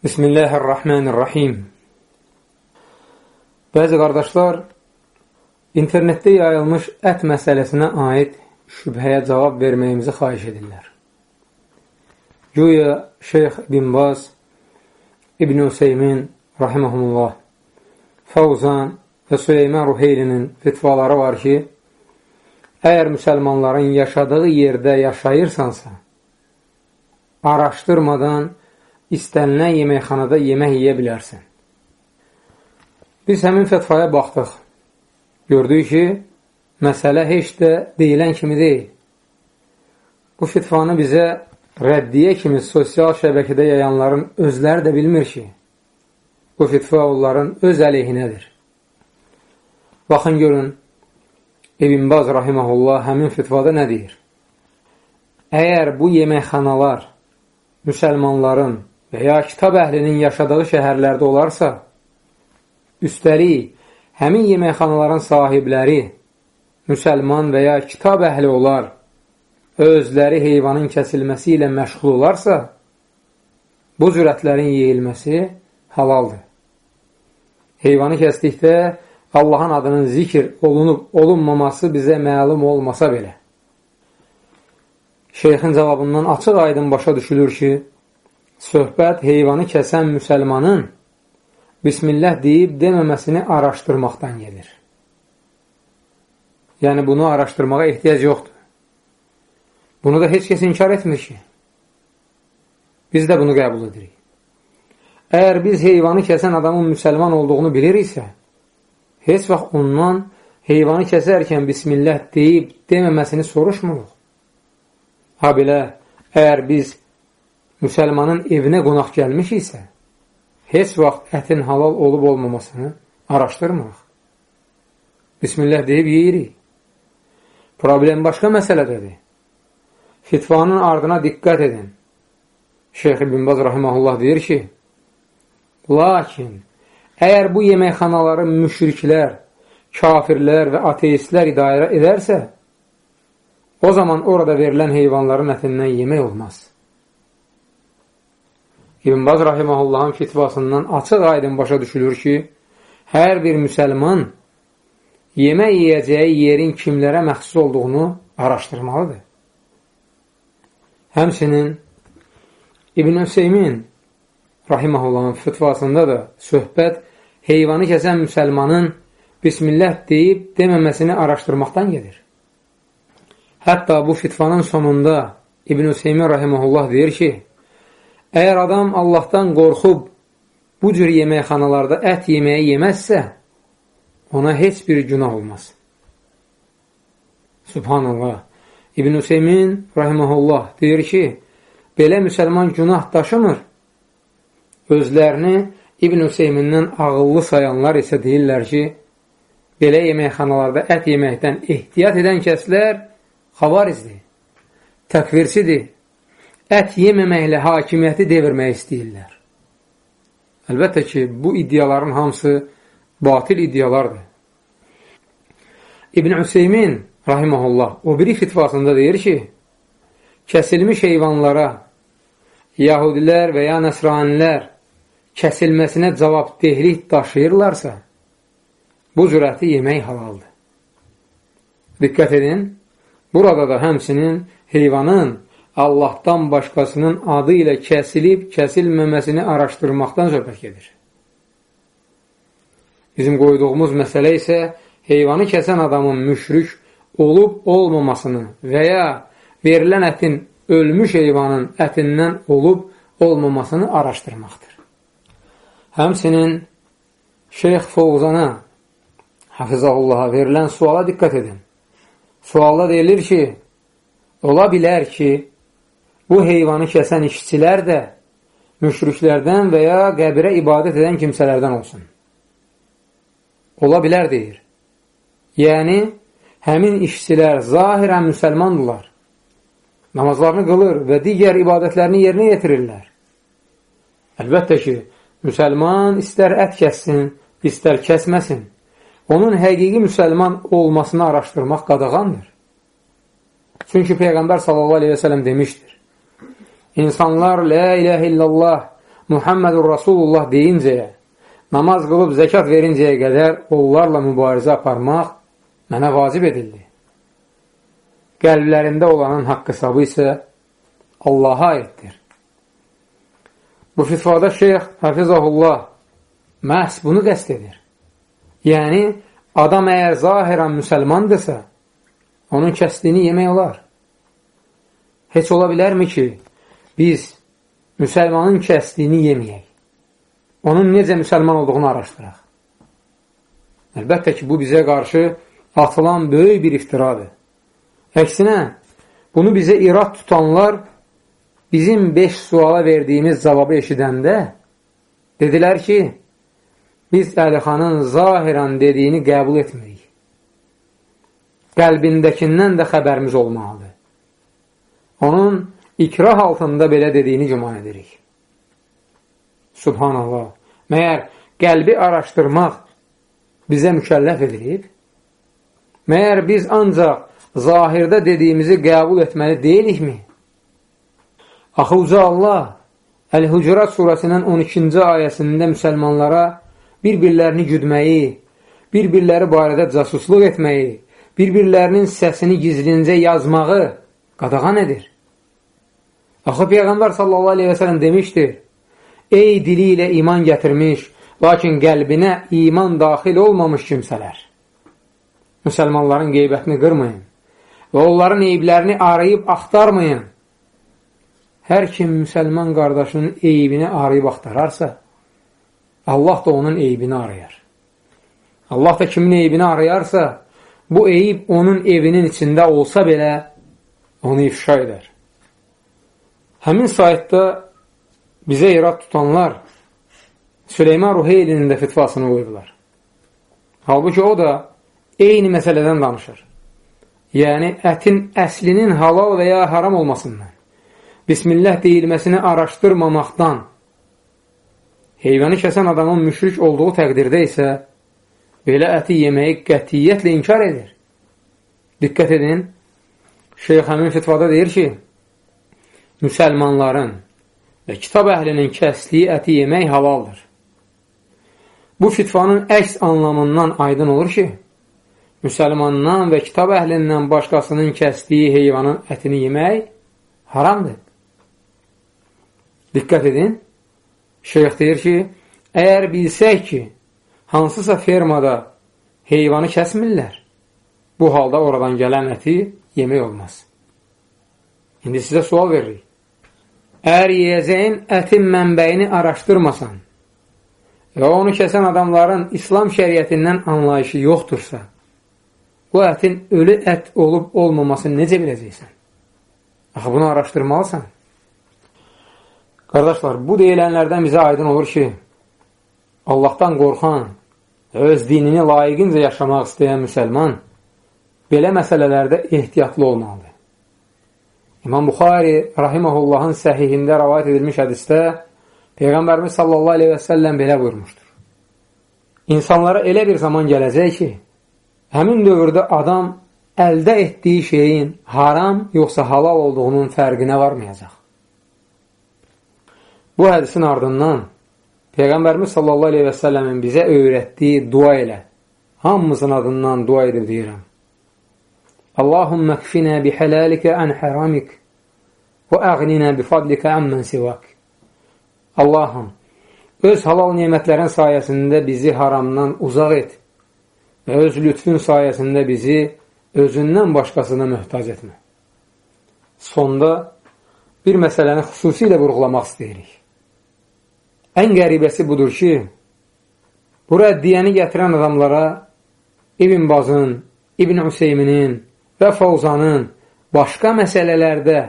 Bismillahirrahmanirrahim. Bəzi qardaşlar internetdə yayılmış ət məsələsinə aid şübhəyə cavab verməyimizi xahiş edirlər. Güya Şeyx İbn Baz, İbn Hüseymin, rahiməhumullah, Fəvzan və Süleyman Ruheylinin fitvaları var ki, əgər müsəlmanların yaşadığı yerdə yaşayırsansa, araşdırmadan istənilən yeməkxanada yemək yeyə bilərsən. Biz həmin fətvaya baxdıq. Gördük ki, məsələ heç də deyilən kimi deyil. Bu fitvanı bizə rəddiyə kimi sosial şəbəkədə yayanların özləri də bilmir ki, bu fitva onların öz əleyhinədir. Baxın, görün, İbn Baz rahiməhullah həmin fitvada nə deyir? Əgər bu yeməkxanalar müsəlmanların və ya kitab əhlinin yaşadığı şəhərlərdə olarsa, üstəlik, həmin yeməkxanaların sahibləri müsəlman və ya kitab əhli olar, özləri heyvanın kəsilməsi ilə məşğul olarsa, bu cürətlərin yeyilməsi halaldır. Heyvanı kəsdikdə Allahın adının zikr olunub, olunmaması bizə məlum olmasa belə. Şeyxin cavabından açıq aydın başa düşülür ki, söhbət heyvanı kəsən müsəlmanın Bismillah deyib deməməsini araşdırmaqdan gedir. Yəni, bunu araşdırmağa ehtiyac yoxdur. Bunu da heç kəs inkar etmir ki. Biz də bunu qəbul edirik. Əgər biz heyvanı kəsən adamın müsəlman olduğunu biliriksə, heç vaxt ondan heyvanı kəsərkən Bismillah deyib deməməsini soruşmuruq. Ha belə, əgər biz müsəlmanın evinə qonaq gəlmişiksə, heç vaxt ətin halal olub olmamasını araşdırmırıq. Bismillah deyib yeyirik. Problem başqa məsələdədir. Fitvanın ardına diqqət edin. Şeyx İbn Baz rahiməhullah deyir ki, lakin əgər bu yeməkxanaları müşriklər, kafirlər və ateistlər idarə edərsə, o zaman orada verilən heyvanların ətindən yemək olmaz. İbn Baz rahiməhullahın fitvasından açıq aydın başa düşülür ki, hər bir müsəlman yemək yiyəcəyi yerin kimlərə məxsus olduğunu araşdırmalıdır. Həmsinin İbn Hüseymin rahiməhullahın fitvasında da söhbət heyvanı kəsən müsəlmanın Bismillah deyib deməməsini araşdırmaqdan gedir. Hətta bu fitvanın sonunda İbn Hüseymin rahiməhullah deyir ki, Əgər adam Allahdan qorxub bu cür yeməkxanalarda ət yeməyi yeməzsə, ona heç bir günah olmaz. Subhanallah. İbn Hüseymin rahiməhullah deyir ki, belə müsəlman günah daşımır. Özlərini İbn Hüseymindən ağıllı sayanlar isə deyirlər ki, belə yeməkxanalarda ət yeməkdən ehtiyat edən kəslər xavarizdir, təkvirsidir, ət yeməməklə hakimiyyəti devirmək istəyirlər. Əlbəttə ki, bu iddiaların hamısı batil iddialardır. İbn Hüseymin, rahiməhullah, o biri fitvasında deyir ki, kəsilmiş heyvanlara yahudilər və ya nəsranilər kəsilməsinə cavabdehlik daşıyırlarsa, bu cürəti yemək halaldır. Diqqət edin, burada da həmsinin heyvanın Allahdan başqasının adı ilə kəsilib, kəsilməməsini araşdırmaqdan söhbət gedir. Bizim qoyduğumuz məsələ isə heyvanı kəsən adamın müşrik olub olmamasını və ya verilən ətin ölmüş heyvanın ətindən olub olmamasını araşdırmaqdır. Həmsinin Şeyx Fovzana Hafizahullaha verilən suala diqqət edin. Sualda deyilir ki, ola bilər ki, bu heyvanı kəsən işçilər də müşriklərdən və ya qəbirə ibadət edən kimsələrdən olsun. Ola bilər, deyir. Yəni, həmin işçilər zahirən müsəlmandırlar. Namazlarını qılır və digər ibadətlərini yerinə yetirirlər. Əlbəttə ki, müsəlman istər ət kəssin, istər kəsməsin. Onun həqiqi müsəlman olmasını araşdırmaq qadağandır. Çünki Peyğəmbər sallallahu aleyhi və sələm demişdir. İnsanlar la iləhə illallah Muhammedur Rasulullah deyincəyə, namaz qılıb zəkat verincəyə qədər onlarla mübarizə aparmaq mənə vacib edildi. Qəlblərində olanın haqq hesabı isə Allaha aiddir. Bu fitvada şeyx Hafizahullah məhz bunu qəst edir. Yəni, adam əgər zahirən müsəlmandırsa, onun kəsdiyini yemək olar. Heç ola bilərmi ki, biz müsəlmanın kəsdiyini yeməyək? Onun necə müsəlman olduğunu araşdıraq. Əlbəttə ki, bu bizə qarşı atılan böyük bir iftiradır. Əksinə, bunu bizə irad tutanlar bizim beş suala verdiyimiz cavabı eşidəndə dedilər ki, biz Əlixanın zahirən dediyini qəbul etmirik. Qəlbindəkindən də xəbərimiz olmalıdır. Onun ikrah altında belə dediyini güman edirik. Subhanallah. Məyər qəlbi araşdırmaq bizə mükəlləf edilib? Məyər biz ancaq zahirdə dediyimizi qəbul etməli deyilikmi? Axı uca Allah Əl-Hucurat surəsinin 12-ci ayəsində müsəlmanlara bir-birlərini güdməyi, bir-birləri barədə casusluq etməyi, bir-birlərinin səsini gizlincə yazmağı qadağan edir. Axı Peyğəmbər sallallahu aleyhi və sələm demişdir, Ey dili ilə iman gətirmiş, lakin qəlbinə iman daxil olmamış kimsələr. Müsəlmanların qeybətini qırmayın və onların eyblərini arayıb axtarmayın. Hər kim müsəlman qardaşının eybini arayıb axtararsa, Allah da onun eybini arayar. Allah da kimin eybini arayarsa, bu eyib onun evinin içində olsa belə onu ifşa edər. Həmin saytda bizə irad tutanlar Süleyman Ruheylinin də fitvasını qoydular. Halbuki o da eyni məsələdən danışır. Yəni, ətin əslinin halal və ya haram olmasından. Bismillah deyilməsini araşdırmamaqdan heyvanı kəsən adamın müşrik olduğu təqdirdə isə belə əti yeməyi qətiyyətlə inkar edir. Diqqət edin, Şeyx həmin fitvada deyir ki, müsəlmanların və kitab əhlinin kəsliyi əti yemək halaldır. Bu fitvanın əks anlamından aydın olur ki, müsəlmandan və kitab əhlindən başqasının kəsdiyi heyvanın ətini yemək haramdır. Diqqət edin. Şeyx deyir ki, əgər bilsək ki, hansısa fermada heyvanı kəsmirlər, bu halda oradan gələn əti yemək olmaz. İndi sizə sual veririk. Əgər yiyəcəyin ətin mənbəyini araşdırmasan və onu kəsən adamların İslam şəriyyətindən anlayışı yoxdursa, bu ətin ölü ət olub olmamasını necə biləcəksən? Axı, bunu araşdırmalısan. Qardaşlar, bu deyilənlərdən bizə aydın olur ki, Allahdan qorxan, öz dinini layiqincə yaşamaq istəyən müsəlman belə məsələlərdə ehtiyatlı olmalıdır. İmam Buxari rahiməhullahın səhihində rəvayət edilmiş hədistə Peyğəmbərimiz sallallahu aleyhi və səlləm belə buyurmuşdur. İnsanlara elə bir zaman gələcək ki, həmin dövrdə adam əldə etdiyi şeyin haram yoxsa halal olduğunun fərqinə varmayacaq. Bu hədisin ardından Peyğəmbərimiz sallallahu aleyhi və səlləmin bizə öyrətdiyi dua ilə hamımızın adından dua edib deyirəm. Allahümmə kfinə bihələlikə ən həramik və əğninə bifadlikə əmmən sivak. Allahım, öz halal nemətlərin sayəsində bizi haramdan uzaq et və öz lütfün sayəsində bizi özündən başqasına möhtac etmə. Sonda bir məsələni xüsusilə vurğulamaq istəyirik. Ən qəribəsi budur ki, bu rəddiyəni gətirən adamlara İbn Bazın, İbn Hüseyminin və Fovzanın başqa məsələlərdə,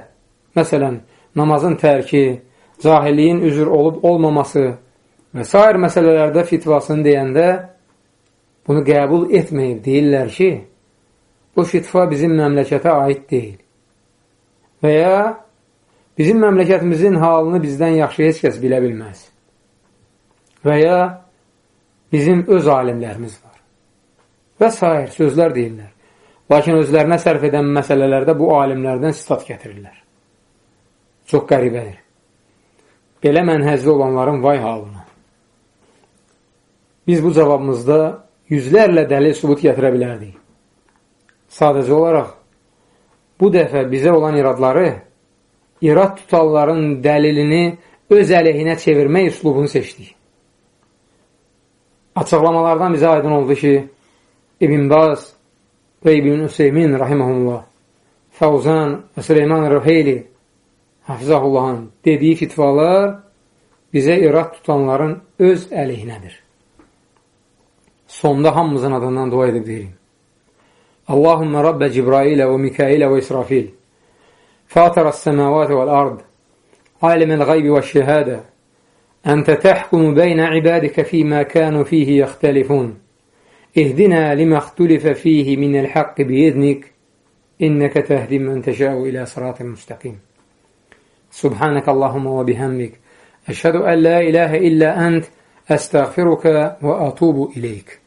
məsələn, namazın tərki, cahilliyin üzr olub olmaması və s. məsələlərdə fitvasını deyəndə bunu qəbul etməyib, deyirlər ki, bu fitva bizim məmləkətə aid deyil. Və ya bizim məmləkətimizin halını bizdən yaxşı heç kəs bilə bilməz və ya bizim öz alimlərimiz var. Və s. sözlər deyirlər. Lakin özlərinə sərf edən məsələlərdə bu alimlərdən sitat gətirirlər. Çox qəribədir. belə mənhəzli olanların vay halına. Biz bu cavabımızda yüzlərlə dəlil sübut gətirə bilərdik. Sadəcə olaraq, bu dəfə bizə olan iradları, irad tutalların dəlilini öz əleyhinə çevirmək üslubunu seçdik. Açıqlamalardan bizə aydın oldu ki, İbn Baz və İbn Hüseymin rahiməhullah, Fəvzan və Süleyman Rəheyli Hafizəhullahın dediyi fitvalar bizə irad tutanların öz əleyhinədir. Sonda hamımızın adından dua edib deyirim. Allahümmə Rabbə Cibrailə və Mikailə və İsrafil. Fatırəs səməvatı vəl-ard Alimel qaybi və şəhədə Əntə təhkumu beynə ibadikə fīmə kənu fīhi yəxtəlifun اهدنا لما اختلف فيه من الحق بإذنك إنك تهدي من تشاء إلى صراط مستقيم. سبحانك اللهم وبحمدك أشهد أن لا إله إلا أنت أستغفرك وأتوب إليك.